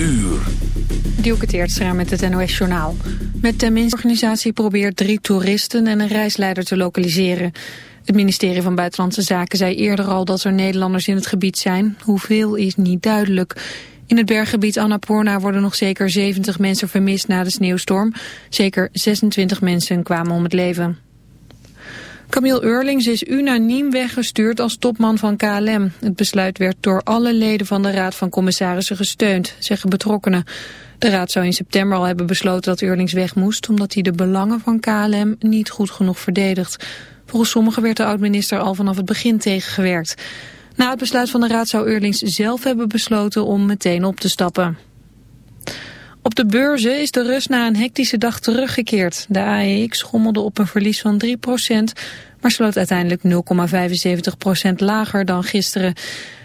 uur. Dielke met het NOS-journaal. Met de organisatie probeert drie toeristen en een reisleider te lokaliseren. Het ministerie van Buitenlandse Zaken zei eerder al dat er Nederlanders in het gebied zijn. Hoeveel is niet duidelijk. In het berggebied Annapurna worden nog zeker 70 mensen vermist na de sneeuwstorm. Zeker 26 mensen kwamen om het leven. Camille Eurlings is unaniem weggestuurd als topman van KLM. Het besluit werd door alle leden van de Raad van Commissarissen gesteund, zeggen betrokkenen. De Raad zou in september al hebben besloten dat Eurlings weg moest... omdat hij de belangen van KLM niet goed genoeg verdedigt. Volgens sommigen werd de oud-minister al vanaf het begin tegengewerkt. Na het besluit van de Raad zou Eurlings zelf hebben besloten om meteen op te stappen. Op de beurzen is de rust na een hectische dag teruggekeerd. De AEX schommelde op een verlies van 3% maar sloot uiteindelijk 0,75% lager dan gisteren.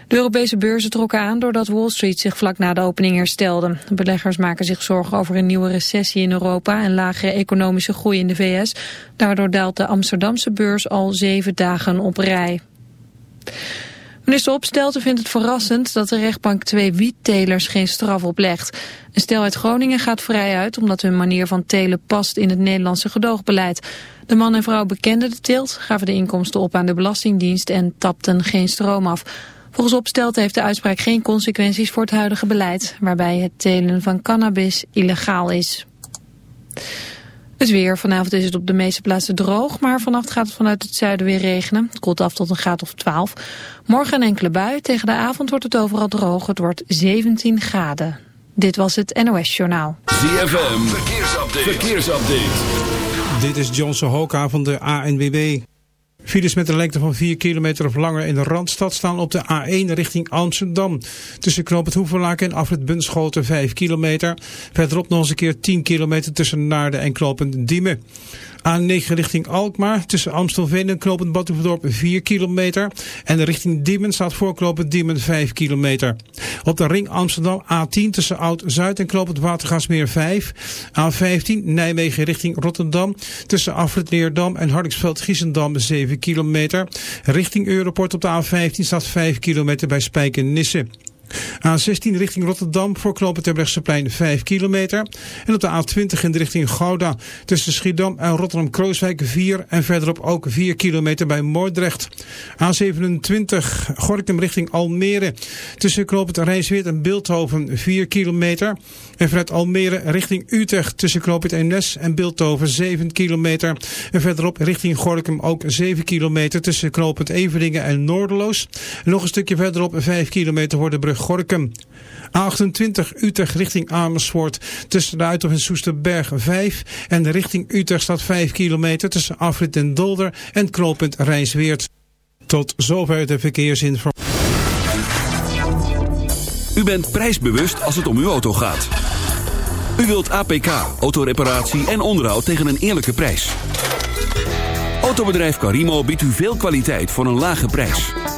De Europese beurzen trokken aan doordat Wall Street zich vlak na de opening herstelde. Beleggers maken zich zorgen over een nieuwe recessie in Europa en lagere economische groei in de VS. Daardoor daalt de Amsterdamse beurs al zeven dagen op rij. Minister Opstelten vindt het verrassend dat de rechtbank twee wiettelers geen straf oplegt. Een stel uit Groningen gaat vrij uit omdat hun manier van telen past in het Nederlandse gedoogbeleid. De man en vrouw bekenden de teelt, gaven de inkomsten op aan de Belastingdienst en tapten geen stroom af. Volgens Opstelten heeft de uitspraak geen consequenties voor het huidige beleid, waarbij het telen van cannabis illegaal is. Het weer. Vanavond is het op de meeste plaatsen droog, maar vannacht gaat het vanuit het zuiden weer regenen. Het koelt af tot een graad of 12. Morgen een enkele bui. Tegen de avond wordt het overal droog. Het wordt 17 graden. Dit was het NOS Journaal. ZFM. Verkeersupdate. Verkeersupdate. Dit is Johnson Hoka van de ANWB. Files met een lengte van 4 kilometer of langer in de Randstad staan op de A1 richting Amsterdam. Tussen Knoop het en Afrit Bunschoten 5 kilometer. Verderop nog eens een keer 10 kilometer tussen Naarden en Knopend Diemen. A9 richting Alkmaar. Tussen Amstelveen en Knopend Badhoevedorp 4 kilometer. En richting Diemen staat voor Knopend Diemen 5 kilometer. Op de ring Amsterdam A10 tussen Oud-Zuid en Knopend Watergasmeer 5. A15 Nijmegen richting Rotterdam. Tussen Afrit Leerdam en Hardingsveld-Giessendam 7 kilometer. Richting Europort op de A15 staat 5 kilometer bij Spijken-Nisse. A16 richting Rotterdam voor knopen Terbrechtseplein 5 kilometer. En op de A20 in de richting Gouda tussen Schiedam en Rotterdam-Krooswijk 4 en verderop ook 4 kilometer bij Moordrecht. A27 Gorkum richting Almere tussen knooppunt Rijnsweert en Beeldhoven 4 kilometer. En vanuit Almere richting Utrecht tussen knooppunt Eemnes en Beeldhoven 7 kilometer. En verderop richting Gorkum ook 7 kilometer tussen knooppunt Everdingen en Noorderloos. En nog een stukje verderop 5 kilometer wordt de brug Gorkum. A28 Utrecht richting Amersfoort tussen de Uithof en Soesterberg 5. En richting Utrecht staat 5 kilometer tussen Afrit en Dolder en knooppunt Rijnsweert. Tot zover de verkeersinformatie. U bent prijsbewust als het om uw auto gaat. U wilt APK, autoreparatie en onderhoud tegen een eerlijke prijs. Autobedrijf Carimo biedt u veel kwaliteit voor een lage prijs.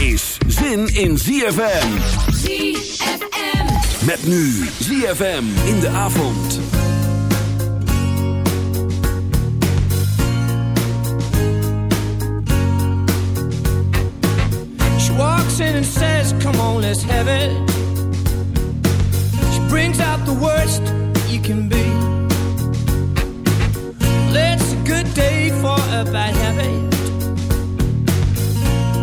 is zin in ZFM. ZFM. Met nu ZFM in de avond. She walks in and says, come on, let's have it. She brings out the worst you can be. It's a good day for a bad habit.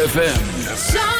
ZFM.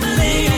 lightly.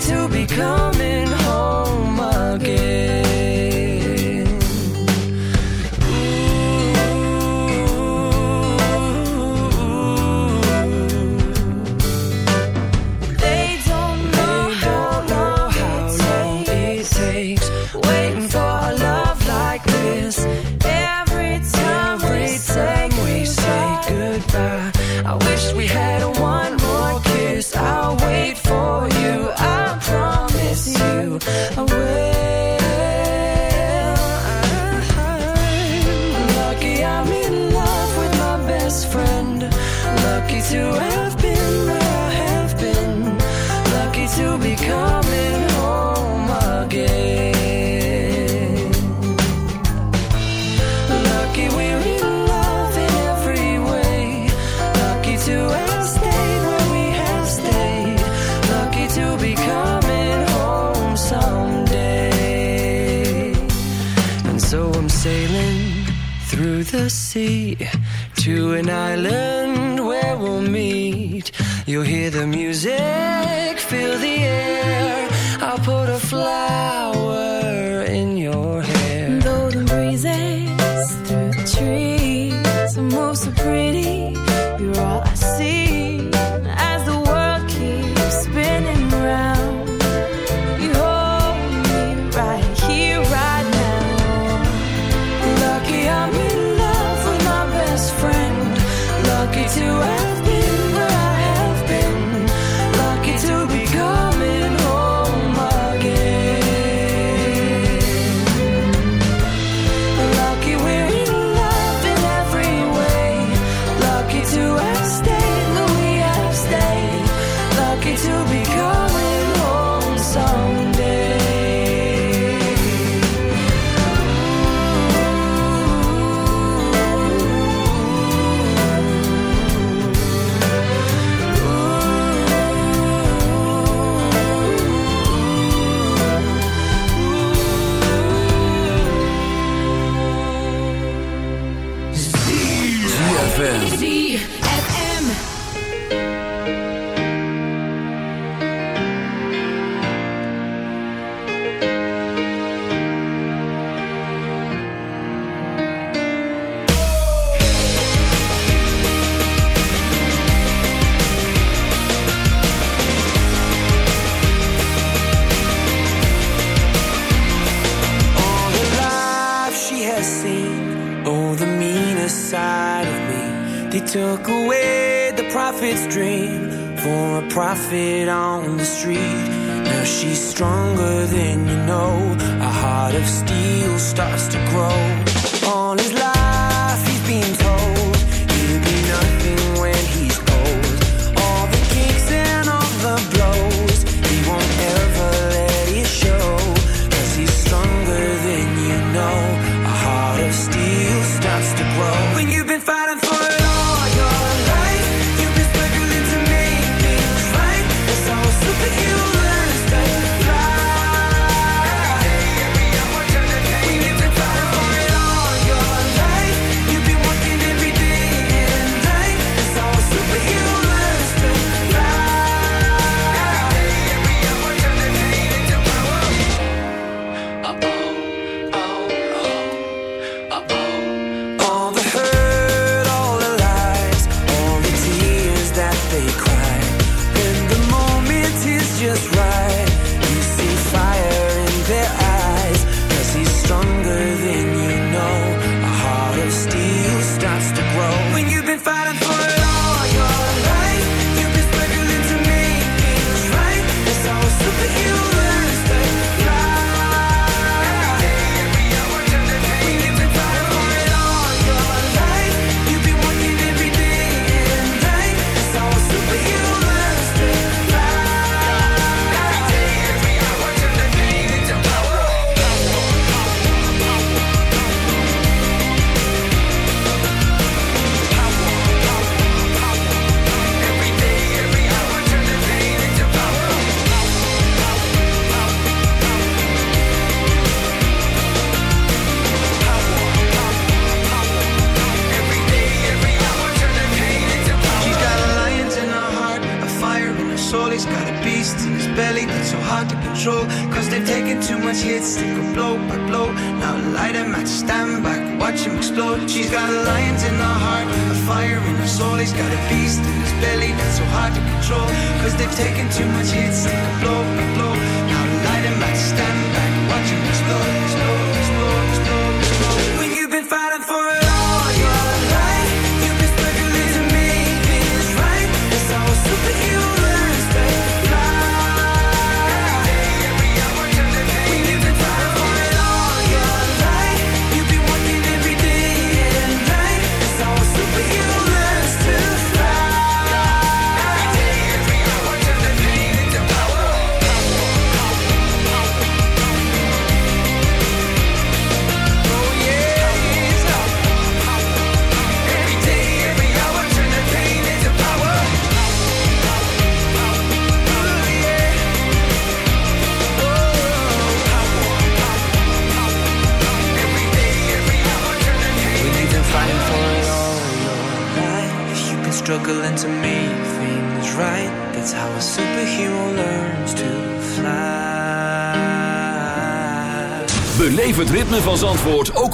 to be coming the music.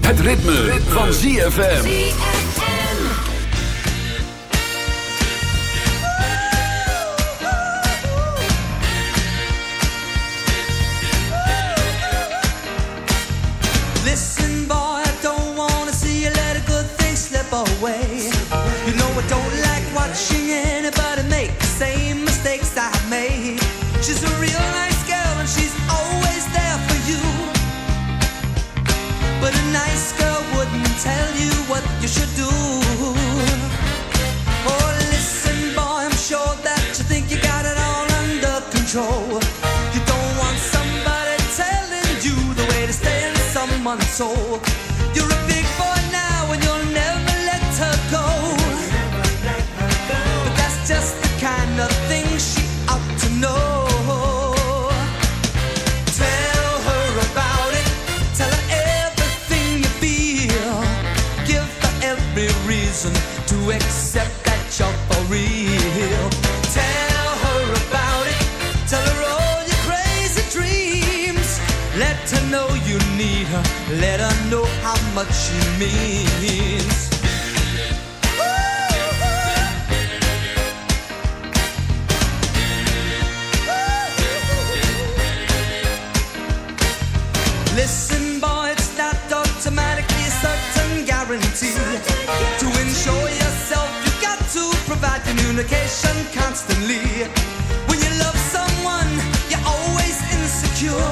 Het ritme, van ZFM. Communication constantly. When you love someone, you're always insecure.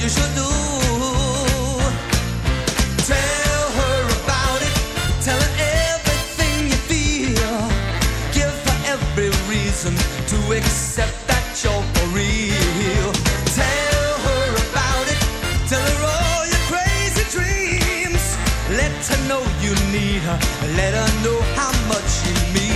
you should do. Tell her about it. Tell her everything you feel. Give her every reason to accept that you're for real. Tell her about it. Tell her all your crazy dreams. Let her know you need her. Let her know how much she means.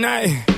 night.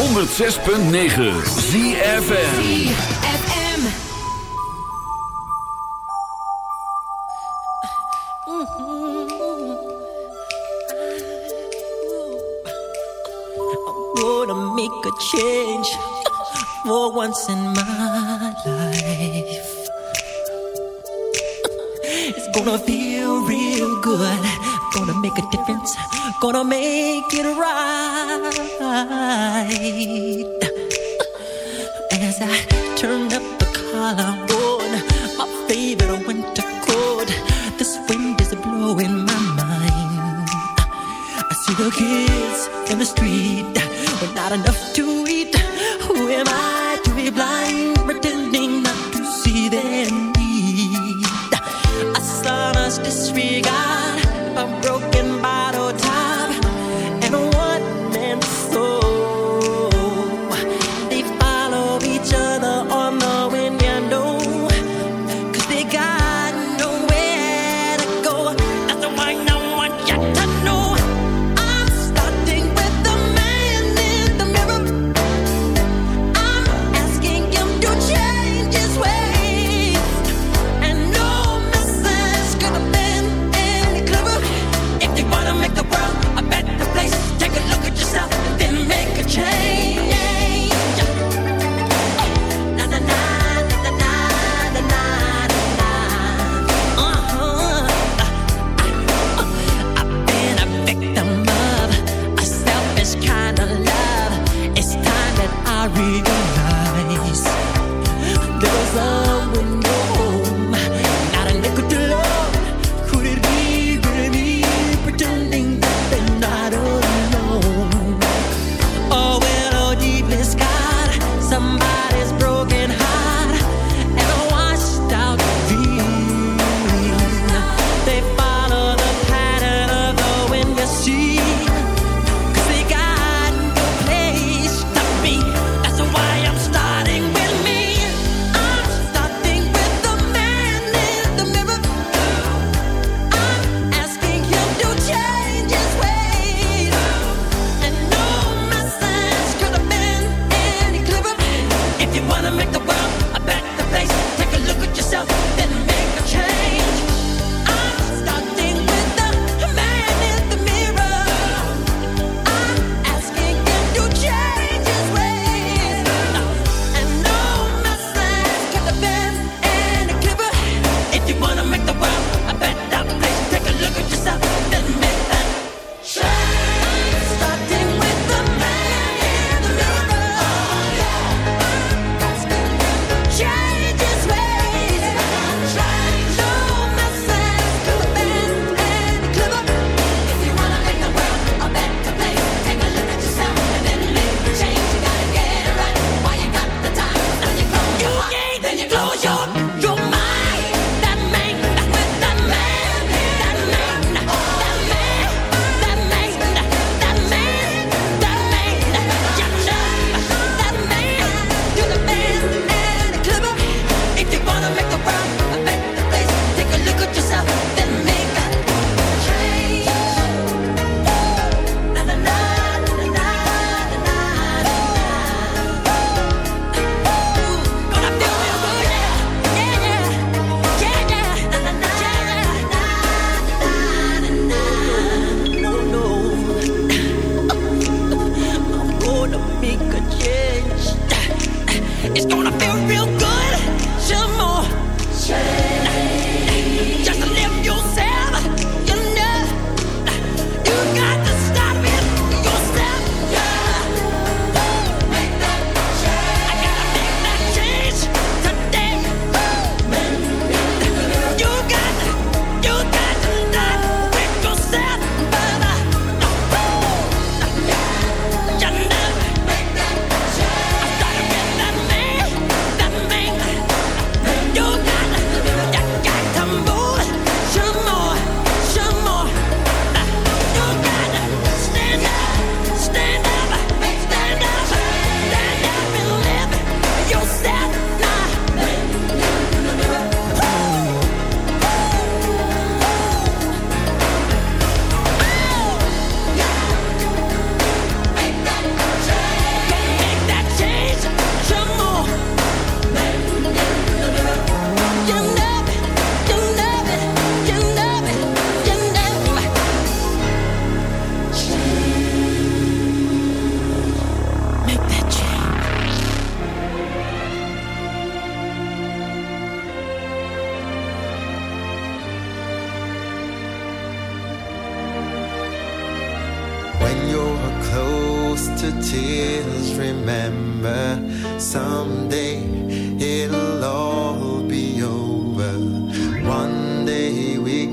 106.9 a change for once in my life. It's gonna feel real good. Gonna make a difference. Gonna make it right. As I turn up the collar on my favorite winter coat, this wind is blowing my mind. I see the kids in the street but not enough to eat.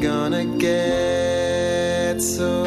Gonna get so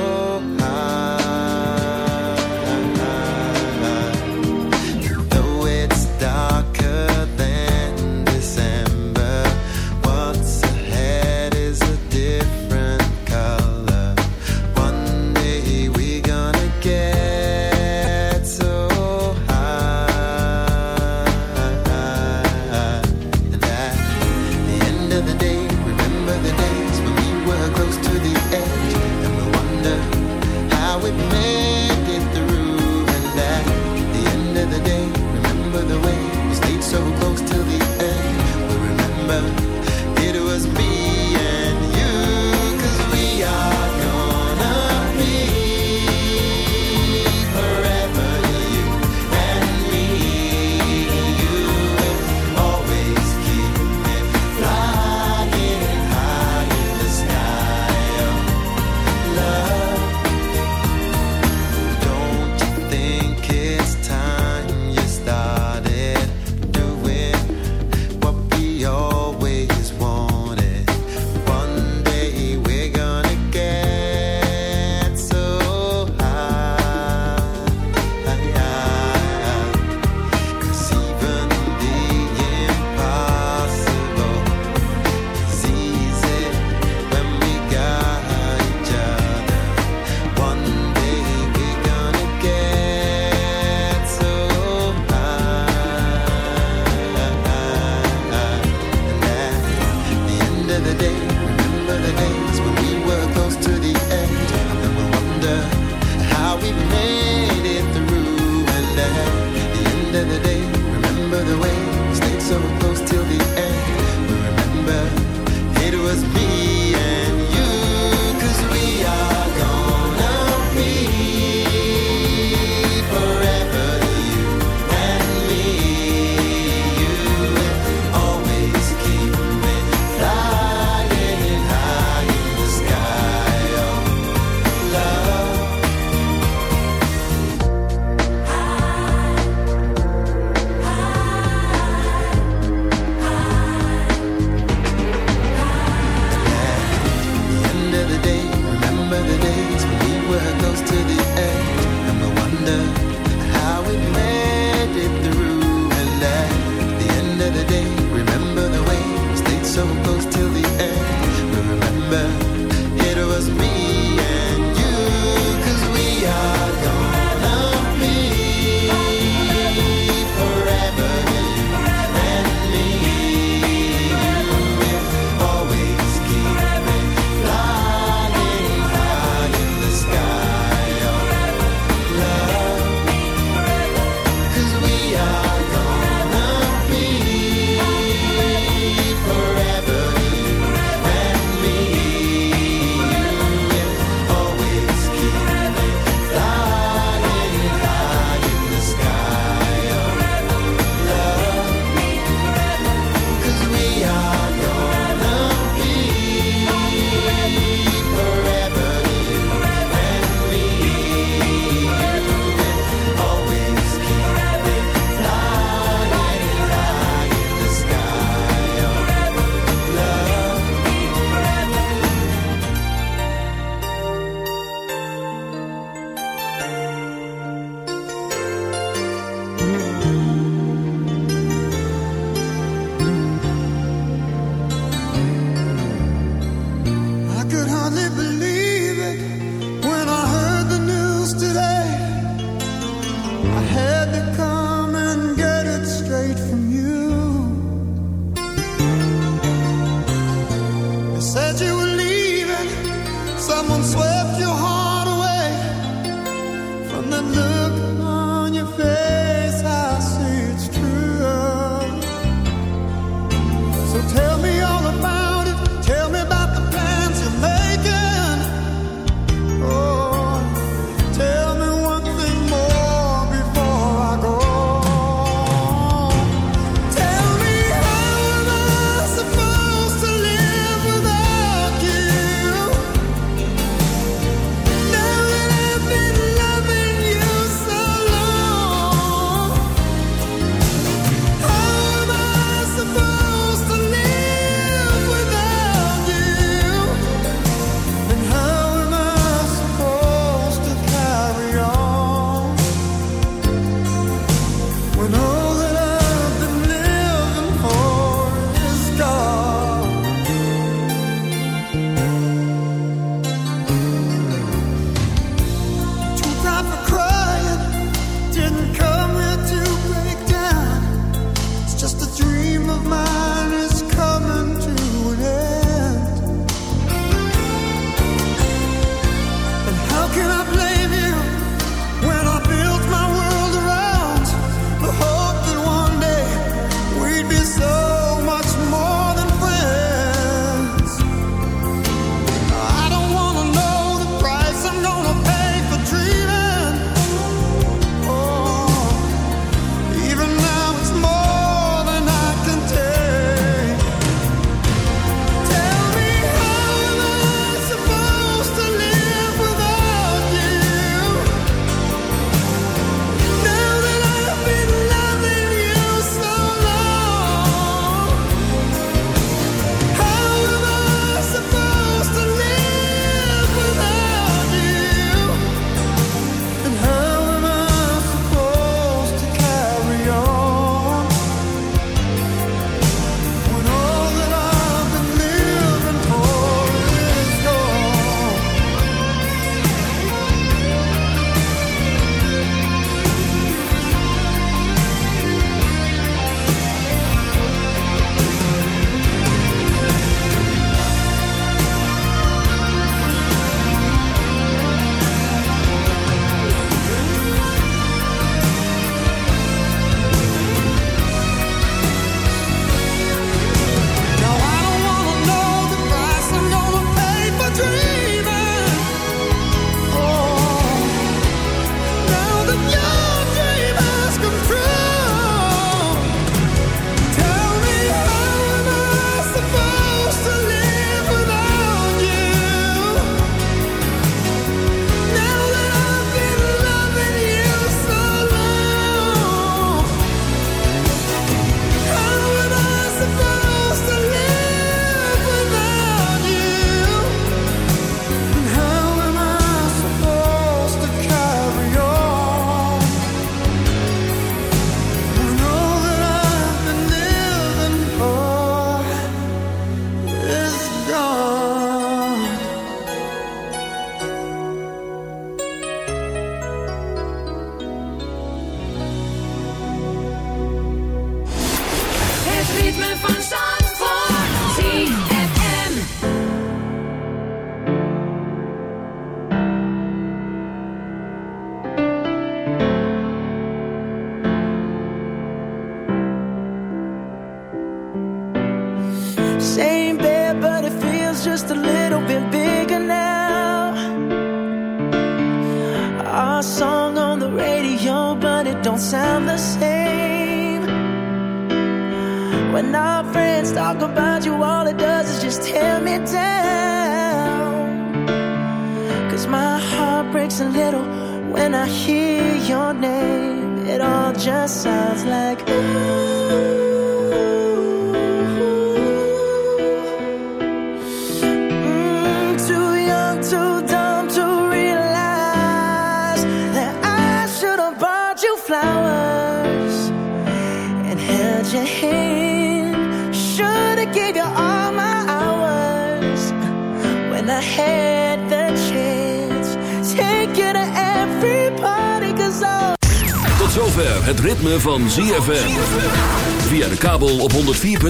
the end of the day, remember the way we stayed so close till the end. But remember, it was me.